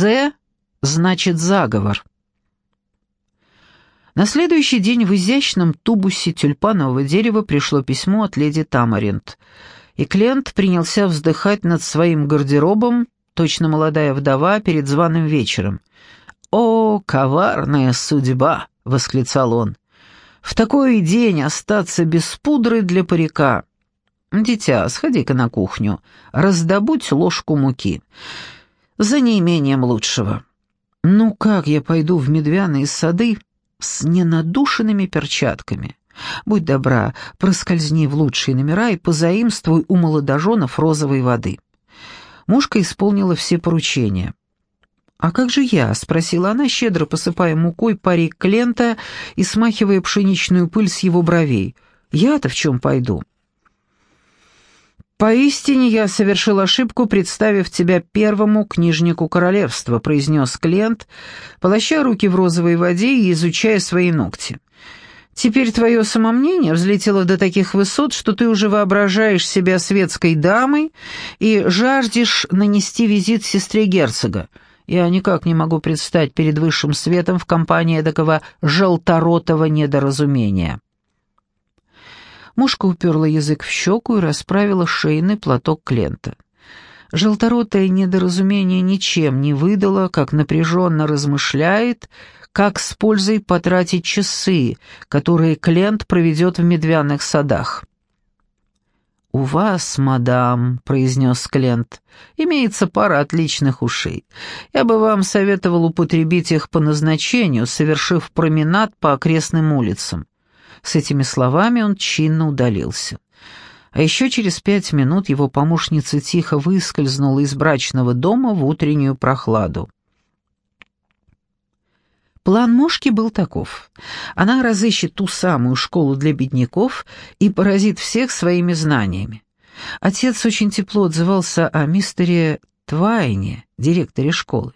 «З» значит «заговор». На следующий день в изящном тубусе тюльпанового дерева пришло письмо от леди Тамаринт, и Клент принялся вздыхать над своим гардеробом, точно молодая вдова перед званым вечером. «О, коварная судьба!» — восклицал он. «В такой день остаться без пудры для парика. Дитя, сходи-ка на кухню, раздобудь ложку муки. За неимением лучшего. Ну как я пойду в медвяные сады с ненадушенными перчатками?» Будь добра, проскользни в лучшие номера и позаимствуй у молодоженов розовой воды. Мушка исполнила все поручения. «А как же я?» — спросила она, щедро посыпая мукой парик Клента и смахивая пшеничную пыль с его бровей. «Я-то в чем пойду?» «Поистине я совершил ошибку, представив тебя первому книжнику королевства», — произнес Клент, полоща руки в розовой воде и изучая свои ногти. Теперь твое самомнение взлетело до таких высот, что ты уже воображаешь себя светской дамой и жаждешь нанести визит сестре герцога. Я никак не могу предстать перед высшим светом в компании такого желторотого недоразумения». Мушка уперла язык в щеку и расправила шейный платок Клента. Желторотое недоразумение ничем не выдало, как напряженно размышляет, как с пользой потратить часы, которые Клент проведет в медвяных садах. «У вас, мадам», — произнес Клент, — «имеется пара отличных ушей. Я бы вам советовал употребить их по назначению, совершив променад по окрестным улицам». С этими словами он чинно удалился. А еще через пять минут его помощница тихо выскользнула из брачного дома в утреннюю прохладу. План Мошки был таков. Она разыщет ту самую школу для бедняков и поразит всех своими знаниями. Отец очень тепло отзывался о мистере Твайне, директоре школы.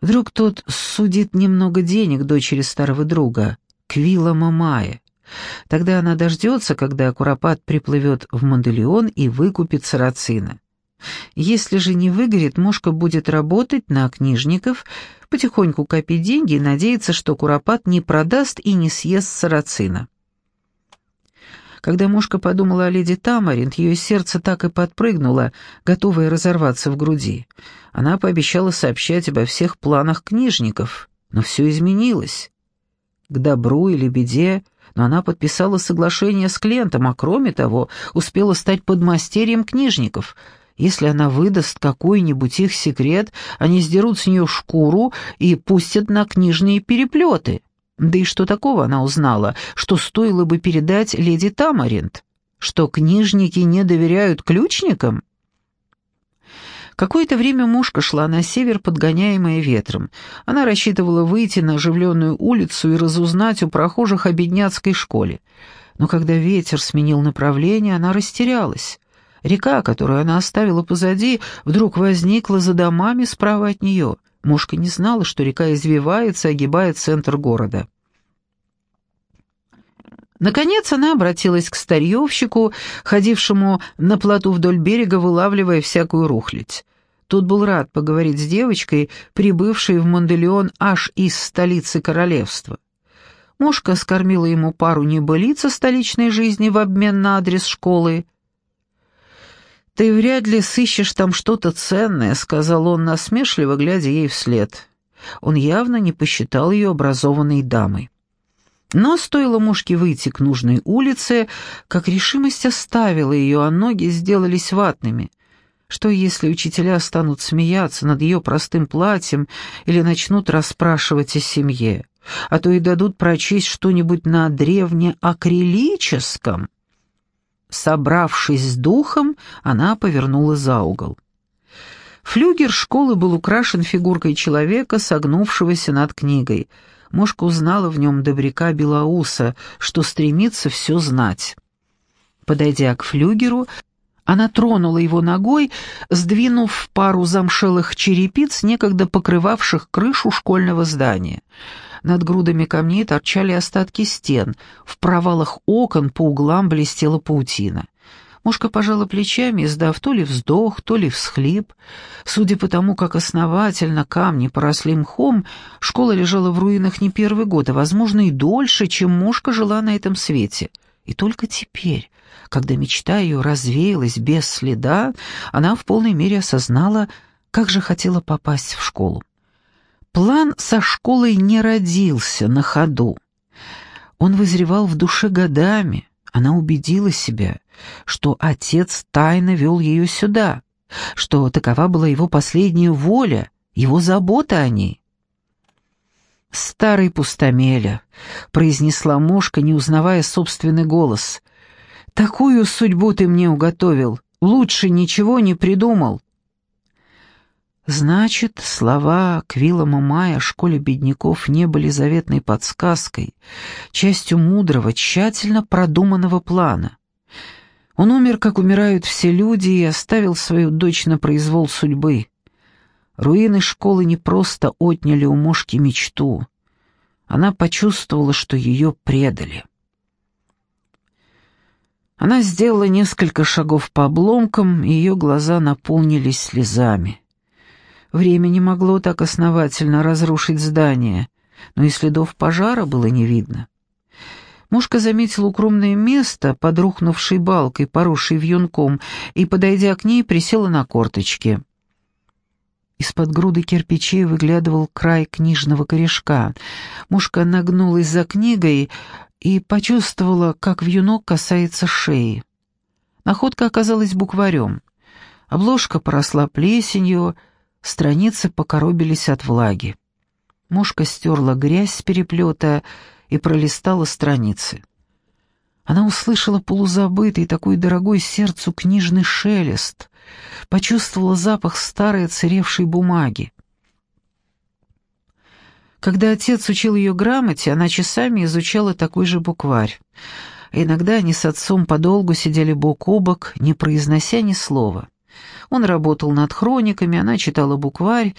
Вдруг тот судит немного денег дочери старого друга, Квилла Мамая. Тогда она дождется, когда Куропат приплывет в Манделеон и выкупит сарацина. Если же не выгорит, Мошка будет работать на книжников, потихоньку копить деньги и надеяться, что Куропат не продаст и не съест сарацина. Когда Мушка подумала о леди Тамаринт, ее сердце так и подпрыгнуло, готовое разорваться в груди. Она пообещала сообщать обо всех планах книжников, но все изменилось. К добру или беде, но она подписала соглашение с клиентом, а кроме того, успела стать подмастерьем книжников — если она выдаст какой-нибудь их секрет, они сдерут с нее шкуру и пустят на книжные переплеты. Да и что такого она узнала, что стоило бы передать леди Тамаринт? Что книжники не доверяют ключникам? Какое-то время мушка шла на север, подгоняемая ветром. Она рассчитывала выйти на оживленную улицу и разузнать у прохожих о бедняцкой школе. Но когда ветер сменил направление, она растерялась. Река, которую она оставила позади, вдруг возникла за домами справа от нее. Мушка не знала, что река извивается, огибая центр города. Наконец она обратилась к старьевщику, ходившему на плоту вдоль берега, вылавливая всякую рухлядь. Тот был рад поговорить с девочкой, прибывшей в Манделеон аж из столицы королевства. Мушка скормила ему пару небылиц о столичной жизни в обмен на адрес школы — «Ты вряд ли сыщешь там что-то ценное», — сказал он насмешливо, глядя ей вслед. Он явно не посчитал ее образованной дамой. Но стоило мушке выйти к нужной улице, как решимость оставила ее, а ноги сделались ватными. Что если учителя станут смеяться над ее простым платьем или начнут расспрашивать о семье, а то и дадут прочесть что-нибудь на древнеакрилическом? Собравшись с духом, она повернула за угол. Флюгер школы был украшен фигуркой человека, согнувшегося над книгой. Мошка узнала в нем добряка Белоуса, что стремится все знать. Подойдя к флюгеру, она тронула его ногой, сдвинув пару замшелых черепиц, некогда покрывавших крышу школьного здания. Над грудами камней торчали остатки стен, в провалах окон по углам блестела паутина. Мушка пожала плечами, издав то ли вздох, то ли всхлип. Судя по тому, как основательно камни поросли мхом, школа лежала в руинах не первый год, а, возможно, и дольше, чем Мушка жила на этом свете. И только теперь, когда мечта ее развеялась без следа, она в полной мере осознала, как же хотела попасть в школу. План со школой не родился на ходу. Он вызревал в душе годами. Она убедила себя, что отец тайно вел ее сюда, что такова была его последняя воля, его забота о ней. «Старый пустомеля», — произнесла мушка, не узнавая собственный голос. «Такую судьбу ты мне уготовил, лучше ничего не придумал». Значит, слова Квиллама Мая о школе бедняков не были заветной подсказкой, частью мудрого, тщательно продуманного плана. Он умер, как умирают все люди, и оставил свою дочь на произвол судьбы. Руины школы не просто отняли у мушки мечту. Она почувствовала, что ее предали. Она сделала несколько шагов по обломкам, и ее глаза наполнились слезами. Время не могло так основательно разрушить здание, но и следов пожара было не видно. Мушка заметила укромное место под рухнувшей балкой, поросшей вьюнком, и, подойдя к ней, присела на корточки. Из-под груды кирпичей выглядывал край книжного корешка. Мушка нагнулась за книгой и почувствовала, как вьюнок касается шеи. Находка оказалась букварем. Обложка поросла плесенью, Страницы покоробились от влаги. Мушка стерла грязь с переплета и пролистала страницы. Она услышала полузабытый, такой дорогой сердцу книжный шелест, почувствовала запах старой оцаревшей бумаги. Когда отец учил ее грамоте, она часами изучала такой же букварь. Иногда они с отцом подолгу сидели бок о бок, не произнося ни слова. Он работал над хрониками, она читала букварь,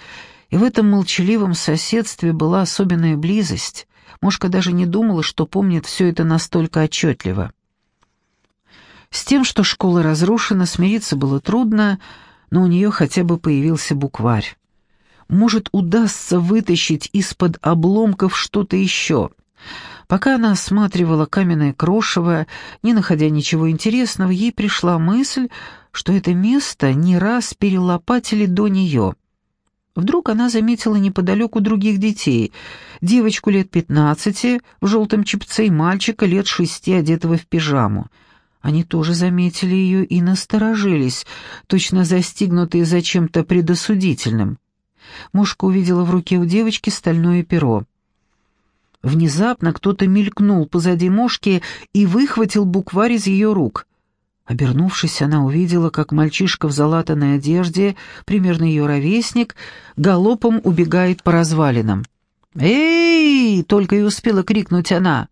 и в этом молчаливом соседстве была особенная близость. Мошка даже не думала, что помнит все это настолько отчетливо. С тем, что школа разрушена, смириться было трудно, но у нее хотя бы появился букварь. Может, удастся вытащить из-под обломков что-то еще. Пока она осматривала каменное крошево, не находя ничего интересного, ей пришла мысль, что это место не раз перелопатили до нее. Вдруг она заметила неподалеку других детей, девочку лет пятнадцати в желтом чепце и мальчика лет шести, одетого в пижаму. Они тоже заметили ее и насторожились, точно застигнутые за чем-то предосудительным. Мушка увидела в руке у девочки стальное перо. Внезапно кто-то мелькнул позади мошки и выхватил букварь из ее рук. Обернувшись, она увидела, как мальчишка в залатанной одежде, примерно ее ровесник, галопом убегает по развалинам. «Эй!» — только и успела крикнуть она.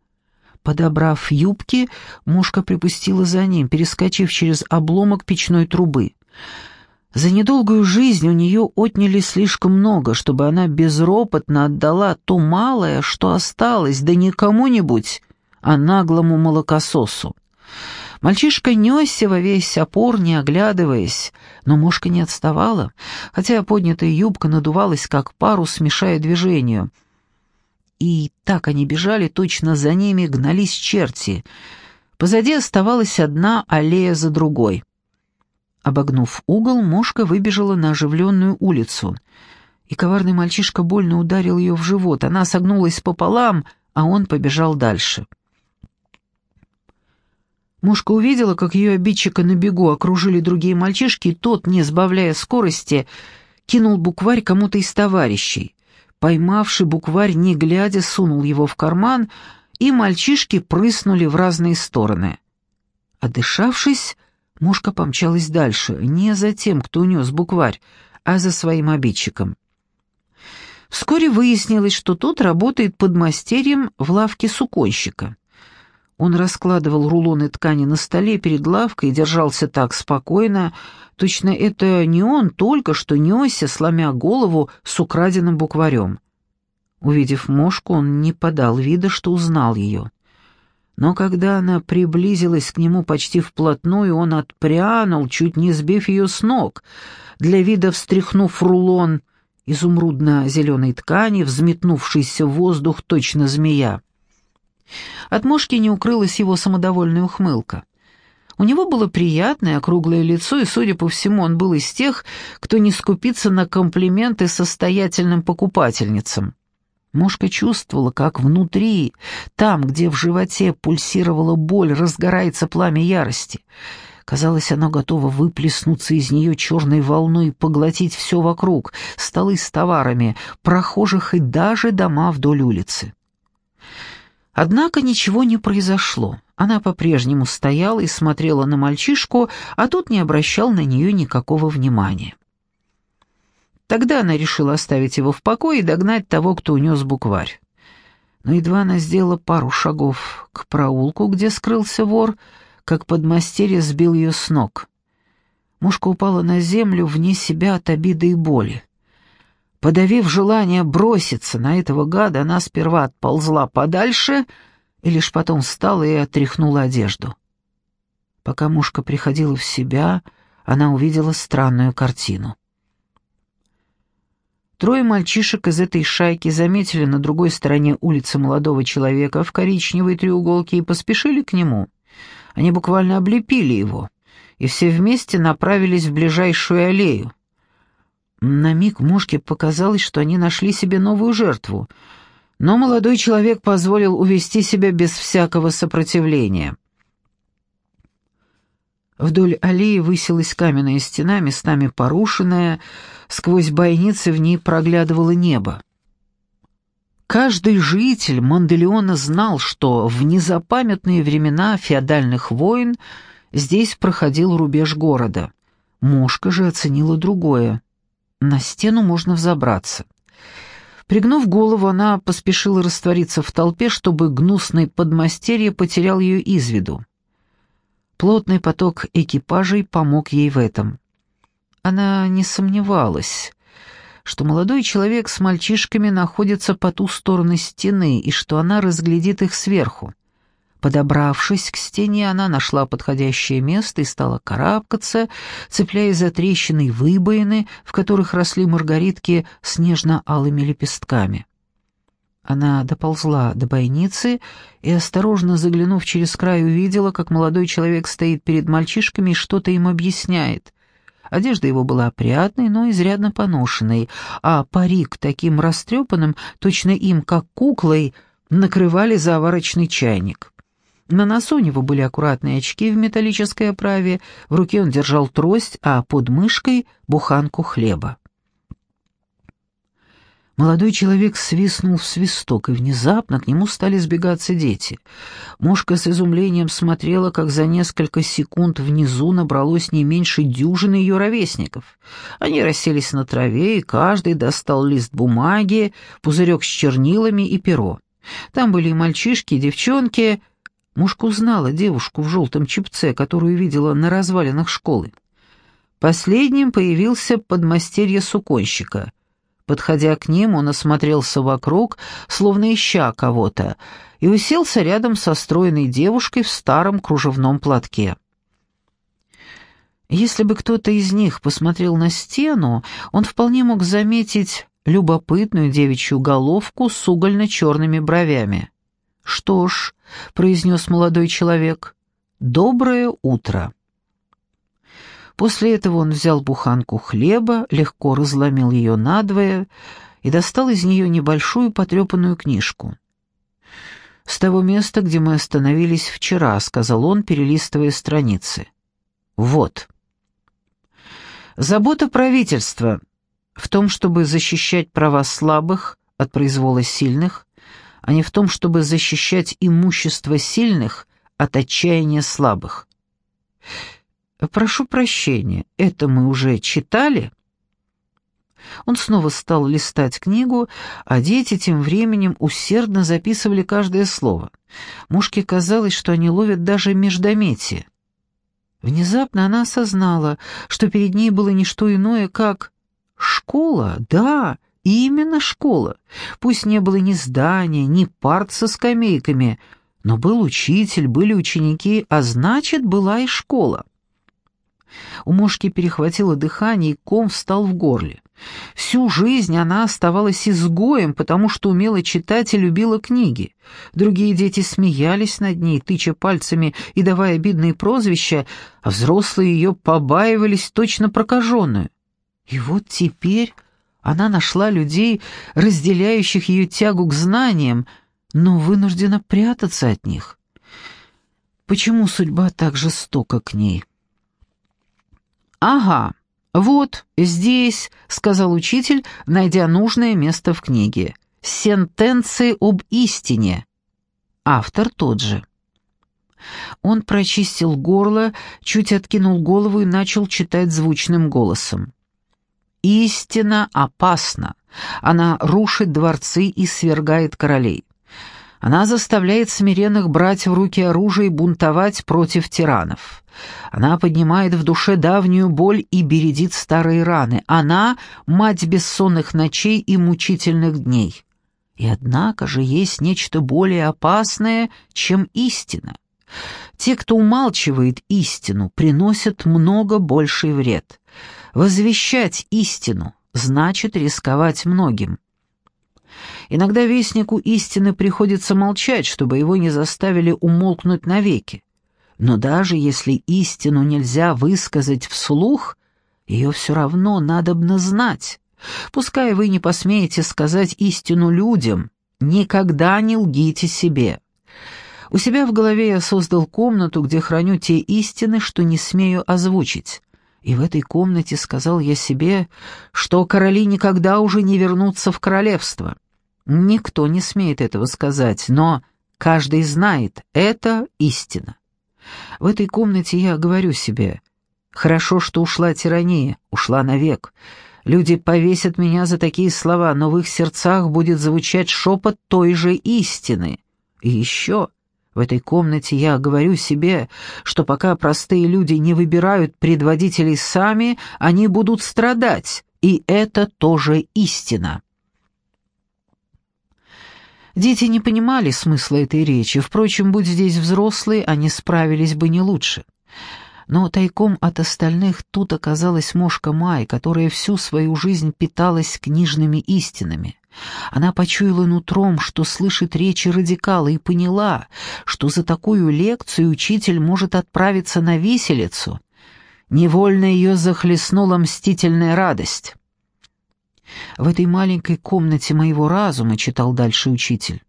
Подобрав юбки, мушка припустила за ним, перескочив через обломок печной трубы. За недолгую жизнь у нее отняли слишком много, чтобы она безропотно отдала то малое, что осталось, да не кому-нибудь, а наглому молокососу. Мальчишка несся во весь опор, не оглядываясь, но мушка не отставала, хотя поднятая юбка надувалась, как парус, мешая движению. И так они бежали, точно за ними гнались черти. Позади оставалась одна аллея за другой. Обогнув угол, мушка выбежала на оживленную улицу. И коварный мальчишка больно ударил ее в живот. Она согнулась пополам, а он побежал дальше. Мушка увидела, как ее обидчика на бегу окружили другие мальчишки, и тот, не сбавляя скорости, кинул букварь кому-то из товарищей. Поймавший букварь, не глядя, сунул его в карман, и мальчишки прыснули в разные стороны. Отдышавшись, Мушка помчалась дальше, не за тем, кто унес букварь, а за своим обидчиком. Вскоре выяснилось, что тот работает подмастерьем в лавке суконщика. Он раскладывал рулоны ткани на столе перед лавкой и держался так спокойно, точно это не он только что несся, сломя голову с украденным букварем. Увидев мошку, он не подал вида, что узнал ее. Но когда она приблизилась к нему почти вплотную, он отпрянул, чуть не сбив ее с ног, для вида встряхнув рулон изумрудно-зеленой ткани, взметнувшийся в воздух точно змея. От мошки не укрылась его самодовольная ухмылка. У него было приятное округлое лицо, и, судя по всему, он был из тех, кто не скупится на комплименты состоятельным покупательницам. Мошка чувствовала, как внутри, там, где в животе пульсировала боль, разгорается пламя ярости. Казалось, оно готово выплеснуться из нее черной волной и поглотить все вокруг, столы с товарами, прохожих и даже дома вдоль улицы. Однако ничего не произошло. Она по-прежнему стояла и смотрела на мальчишку, а тот не обращал на нее никакого внимания. Тогда она решила оставить его в покое и догнать того, кто унес букварь. Но едва она сделала пару шагов к проулку, где скрылся вор, как подмастерье сбил ее с ног. Мушка упала на землю вне себя от обиды и боли. Подавив желание броситься на этого гада, она сперва отползла подальше и лишь потом встала и отряхнула одежду. Пока мушка приходила в себя, она увидела странную картину. Трое мальчишек из этой шайки заметили на другой стороне улицы молодого человека в коричневой треуголке и поспешили к нему. Они буквально облепили его, и все вместе направились в ближайшую аллею. На миг Мушке показалось, что они нашли себе новую жертву, но молодой человек позволил увести себя без всякого сопротивления. Вдоль аллеи высилась каменная стена, местами порушенная, сквозь бойницы в ней проглядывало небо. Каждый житель Манделеона знал, что в незапамятные времена феодальных войн здесь проходил рубеж города. Мушка же оценила другое. На стену можно взобраться. Пригнув голову, она поспешила раствориться в толпе, чтобы гнусный подмастерье потерял ее из виду. Плотный поток экипажей помог ей в этом. Она не сомневалась, что молодой человек с мальчишками находится по ту сторону стены и что она разглядит их сверху. Подобравшись к стене, она нашла подходящее место и стала карабкаться, цепляясь за трещины и выбоины, в которых росли маргаритки с нежно-алыми лепестками. Она доползла до бойницы и, осторожно заглянув через край, увидела, как молодой человек стоит перед мальчишками и что-то им объясняет. Одежда его была опрятной, но изрядно поношенной, а парик таким растрепанным, точно им, как куклой, накрывали заварочный чайник. На носу у него были аккуратные очки в металлической оправе, в руке он держал трость, а под мышкой — буханку хлеба. Молодой человек свистнул в свисток, и внезапно к нему стали сбегаться дети. Мошка с изумлением смотрела, как за несколько секунд внизу набралось не меньше дюжины ее ровесников. Они расселись на траве, и каждый достал лист бумаги, пузырек с чернилами и перо. Там были и мальчишки, и девчонки, Мушка узнала девушку в желтом чепце, которую видела на развалинах школы. Последним появился подмастерье суконщика. Подходя к ним, он осмотрелся вокруг, словно ища кого-то, и уселся рядом со стройной девушкой в старом кружевном платке. Если бы кто-то из них посмотрел на стену, он вполне мог заметить любопытную девичью головку с угольно-черными бровями. «Что ж», — произнес молодой человек, — «доброе утро». После этого он взял буханку хлеба, легко разломил ее надвое и достал из нее небольшую потрепанную книжку. «С того места, где мы остановились вчера», — сказал он, перелистывая страницы. «Вот». Забота правительства в том, чтобы защищать права слабых от произвола сильных, а не в том, чтобы защищать имущество сильных от отчаяния слабых. «Прошу прощения, это мы уже читали?» Он снова стал листать книгу, а дети тем временем усердно записывали каждое слово. Мушке казалось, что они ловят даже междометие. Внезапно она осознала, что перед ней было не что иное, как «школа, да, именно школа. Пусть не было ни здания, ни парт со скамейками, Но был учитель, были ученики, а значит, была и школа. У Мошки перехватило дыхание, и ком встал в горле. Всю жизнь она оставалась изгоем, потому что умела читать и любила книги. Другие дети смеялись над ней, тыча пальцами и давая обидные прозвища, а взрослые ее побаивались точно прокаженную. И вот теперь она нашла людей, разделяющих ее тягу к знаниям, но вынуждена прятаться от них. Почему судьба так жестока к ней? «Ага, вот здесь», — сказал учитель, найдя нужное место в книге. «Сентенции об истине». Автор тот же. Он прочистил горло, чуть откинул голову и начал читать звучным голосом. «Истина опасна. Она рушит дворцы и свергает королей. Она заставляет смиренных брать в руки оружие и бунтовать против тиранов. Она поднимает в душе давнюю боль и бередит старые раны. Она — мать бессонных ночей и мучительных дней. И однако же есть нечто более опасное, чем истина. Те, кто умалчивает истину, приносят много больший вред. Возвещать истину значит рисковать многим. Иногда вестнику истины приходится молчать, чтобы его не заставили умолкнуть навеки. Но даже если истину нельзя высказать вслух, ее все равно надобно знать. Пускай вы не посмеете сказать истину людям, никогда не лгите себе. У себя в голове я создал комнату, где храню те истины, что не смею озвучить. И в этой комнате сказал я себе, что короли никогда уже не вернутся в королевство. Никто не смеет этого сказать, но каждый знает, это истина. В этой комнате я говорю себе, хорошо, что ушла тирания, ушла навек. Люди повесят меня за такие слова, но в их сердцах будет звучать шепот той же истины. И еще в этой комнате я говорю себе, что пока простые люди не выбирают предводителей сами, они будут страдать, и это тоже истина. Дети не понимали смысла этой речи, впрочем, будь здесь взрослые, они справились бы не лучше. Но тайком от остальных тут оказалась мошка Май, которая всю свою жизнь питалась книжными истинами. Она почуяла нутром, что слышит речи радикала, и поняла, что за такую лекцию учитель может отправиться на виселицу. Невольно ее захлестнула мстительная радость. В этой маленькой комнате моего разума, читал дальше учитель,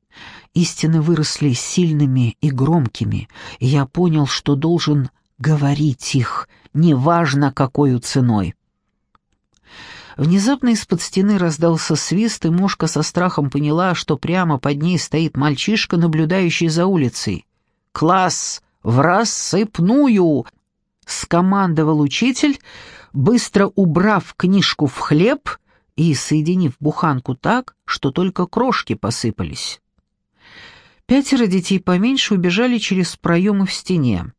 истины выросли сильными и громкими, и я понял, что должен говорить их, неважно какой ценой. Внезапно из-под стены раздался свист, и мошка со страхом поняла, что прямо под ней стоит мальчишка, наблюдающий за улицей. «Класс! В рассыпную!» — скомандовал учитель, быстро убрав книжку в хлеб и соединив буханку так, что только крошки посыпались. Пятеро детей поменьше убежали через проемы в стене.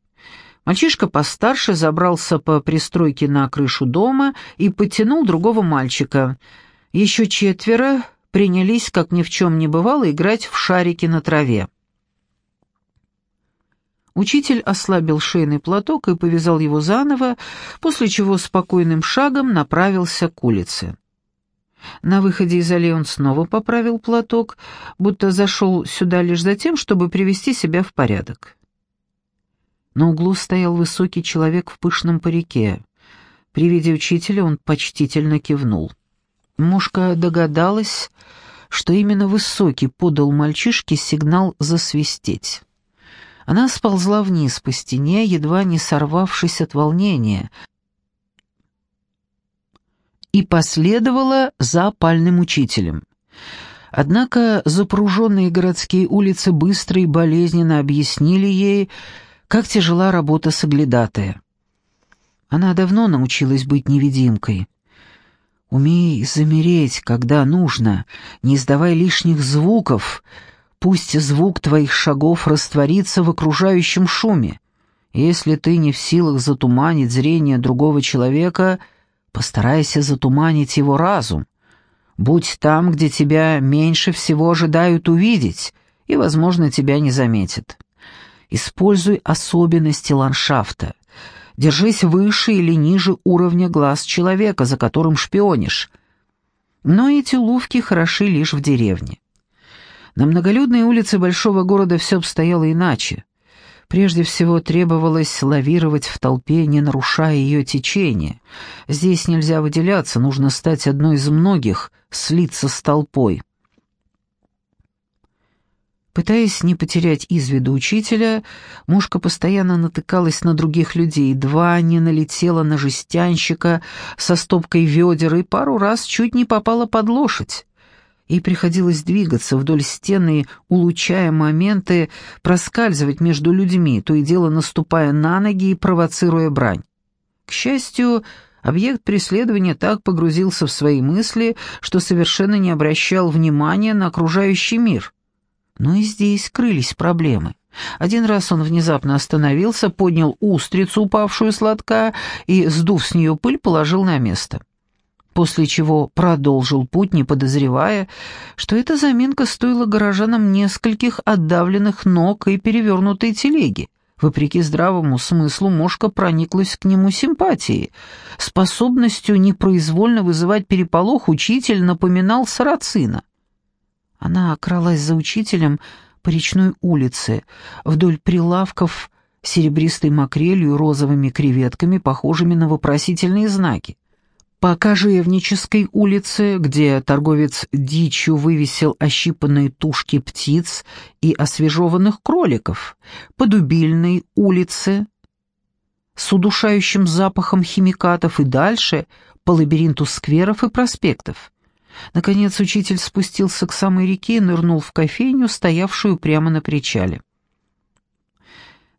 Мальчишка постарше забрался по пристройке на крышу дома и подтянул другого мальчика. Еще четверо принялись, как ни в чем не бывало, играть в шарики на траве. Учитель ослабил шейный платок и повязал его заново, после чего спокойным шагом направился к улице. На выходе из аллеи он снова поправил платок, будто зашел сюда лишь за тем, чтобы привести себя в порядок. На углу стоял высокий человек в пышном парике. При виде учителя он почтительно кивнул. Мушка догадалась, что именно высокий подал мальчишке сигнал засвистеть. Она сползла вниз по стене, едва не сорвавшись от волнения — и последовала за опальным учителем. Однако запруженные городские улицы быстро и болезненно объяснили ей, как тяжела работа соглядатая. Она давно научилась быть невидимкой. Умей замереть, когда нужно, не издавай лишних звуков, пусть звук твоих шагов растворится в окружающем шуме. Если ты не в силах затуманить зрение другого человека — Постарайся затуманить его разум. Будь там, где тебя меньше всего ожидают увидеть, и, возможно, тебя не заметят. Используй особенности ландшафта. Держись выше или ниже уровня глаз человека, за которым шпионишь. Но эти уловки хороши лишь в деревне. На многолюдной улице большого города все обстояло иначе. Прежде всего требовалось лавировать в толпе, не нарушая ее течение. Здесь нельзя выделяться, нужно стать одной из многих, слиться с толпой. Пытаясь не потерять из виду учителя, мушка постоянно натыкалась на других людей, два не налетела на жестянщика со стопкой ведер и пару раз чуть не попала под лошадь. Ей приходилось двигаться вдоль стены, улучшая моменты, проскальзывать между людьми, то и дело наступая на ноги и провоцируя брань. К счастью, объект преследования так погрузился в свои мысли, что совершенно не обращал внимания на окружающий мир — но и здесь крылись проблемы. Один раз он внезапно остановился, поднял устрицу, упавшую с лотка, и, сдув с нее пыль, положил на место. После чего продолжил путь, не подозревая, что эта заминка стоила горожанам нескольких отдавленных ног и перевернутой телеги. Вопреки здравому смыслу, Мошка прониклась к нему симпатией. Способностью непроизвольно вызывать переполох учитель напоминал сарацина. Она кралась за учителем по речной улице, вдоль прилавков серебристой макрелью розовыми креветками, похожими на вопросительные знаки. По Кожевнической улице, где торговец дичью вывесил ощипанные тушки птиц и освежеванных кроликов, по Дубильной улице с удушающим запахом химикатов и дальше по лабиринту скверов и проспектов. Наконец учитель спустился к самой реке и нырнул в кофейню, стоявшую прямо на причале.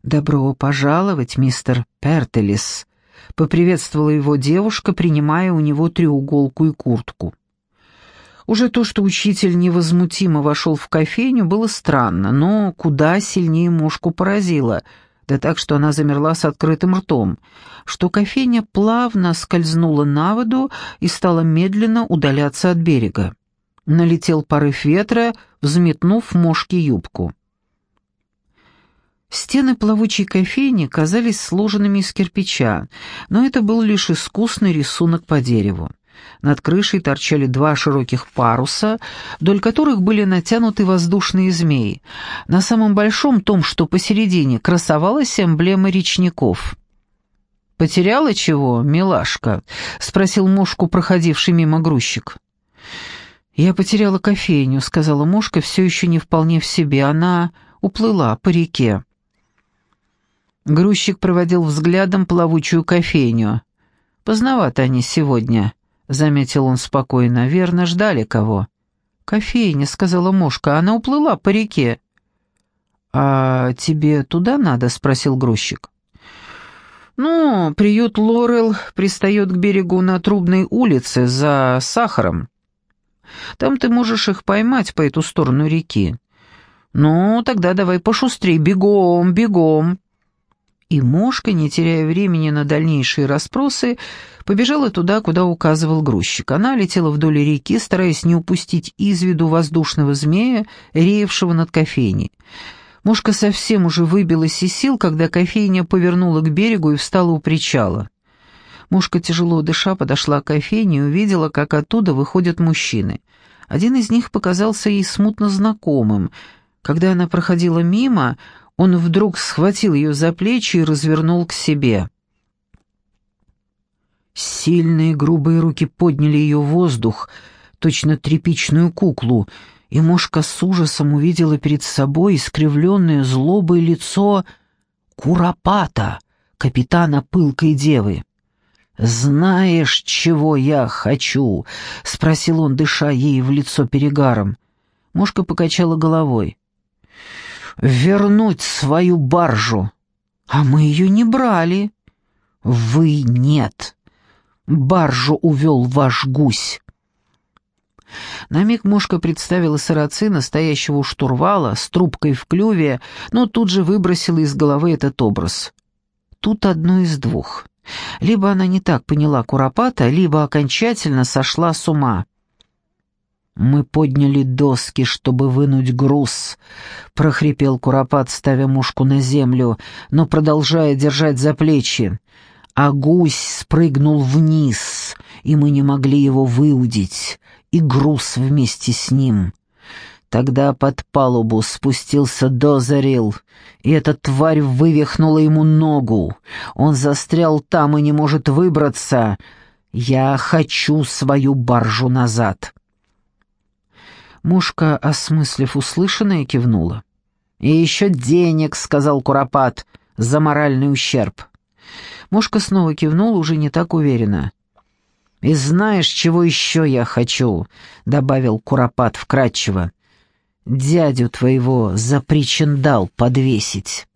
«Добро пожаловать, мистер Пертелис», — поприветствовала его девушка, принимая у него треуголку и куртку. Уже то, что учитель невозмутимо вошел в кофейню, было странно, но куда сильнее мушку поразило — да так, что она замерла с открытым ртом, что кофейня плавно скользнула на воду и стала медленно удаляться от берега. Налетел порыв ветра, взметнув мошки юбку. Стены плавучей кофейни казались сложенными из кирпича, но это был лишь искусный рисунок по дереву. Над крышей торчали два широких паруса, вдоль которых были натянуты воздушные змеи. На самом большом, том, что посередине, красовалась эмблема речников. «Потеряла чего, милашка?» — спросил мушку, проходивший мимо грузчик. «Я потеряла кофейню», — сказала мушка, все еще не вполне в себе. Она уплыла по реке. Грузчик проводил взглядом плавучую кофейню. «Поздновато они сегодня». — заметил он спокойно. «Верно, ждали кого?» «Кофейня», — сказала мушка. «Она уплыла по реке». «А тебе туда надо?» — спросил грузчик. «Ну, приют Лорел пристает к берегу на Трубной улице за сахаром. Там ты можешь их поймать по эту сторону реки. Ну, тогда давай пошустрей, бегом, бегом». И мошка, не теряя времени на дальнейшие расспросы, побежала туда, куда указывал грузчик. Она летела вдоль реки, стараясь не упустить из виду воздушного змея, реевшего над кофейней. Мошка совсем уже выбилась из сил, когда кофейня повернула к берегу и встала у причала. Мушка, тяжело дыша, подошла к кофейне и увидела, как оттуда выходят мужчины. Один из них показался ей смутно знакомым. Когда она проходила мимо, он вдруг схватил ее за плечи и развернул к себе. Сильные грубые руки подняли ее в воздух, точно тряпичную куклу, и мошка с ужасом увидела перед собой искривленное злобой лицо Куропата, капитана пылкой девы. «Знаешь, чего я хочу?» — спросил он, дыша ей в лицо перегаром. Мошка покачала головой. «Вернуть свою баржу!» «А мы ее не брали!» «Вы нет!» баржу увел ваш гусь». На миг мушка представила сарацина, стоящего у штурвала, с трубкой в клюве, но тут же выбросила из головы этот образ. Тут одно из двух. Либо она не так поняла Куропата, либо окончательно сошла с ума. «Мы подняли доски, чтобы вынуть груз», — прохрипел Куропат, ставя мушку на землю, но продолжая держать за плечи. А гусь спрыгнул вниз, и мы не могли его выудить, и груз вместе с ним. Тогда под палубу спустился Дозарил, и эта тварь вывихнула ему ногу. Он застрял там и не может выбраться. Я хочу свою баржу назад. Мушка, осмыслив услышанное, кивнула. «И еще денег», — сказал Куропат, — «за моральный ущерб». Мушка снова кивнула, уже не так уверенно. «И знаешь, чего еще я хочу?» — добавил Куропат вкратчиво. «Дядю твоего за причиндал подвесить».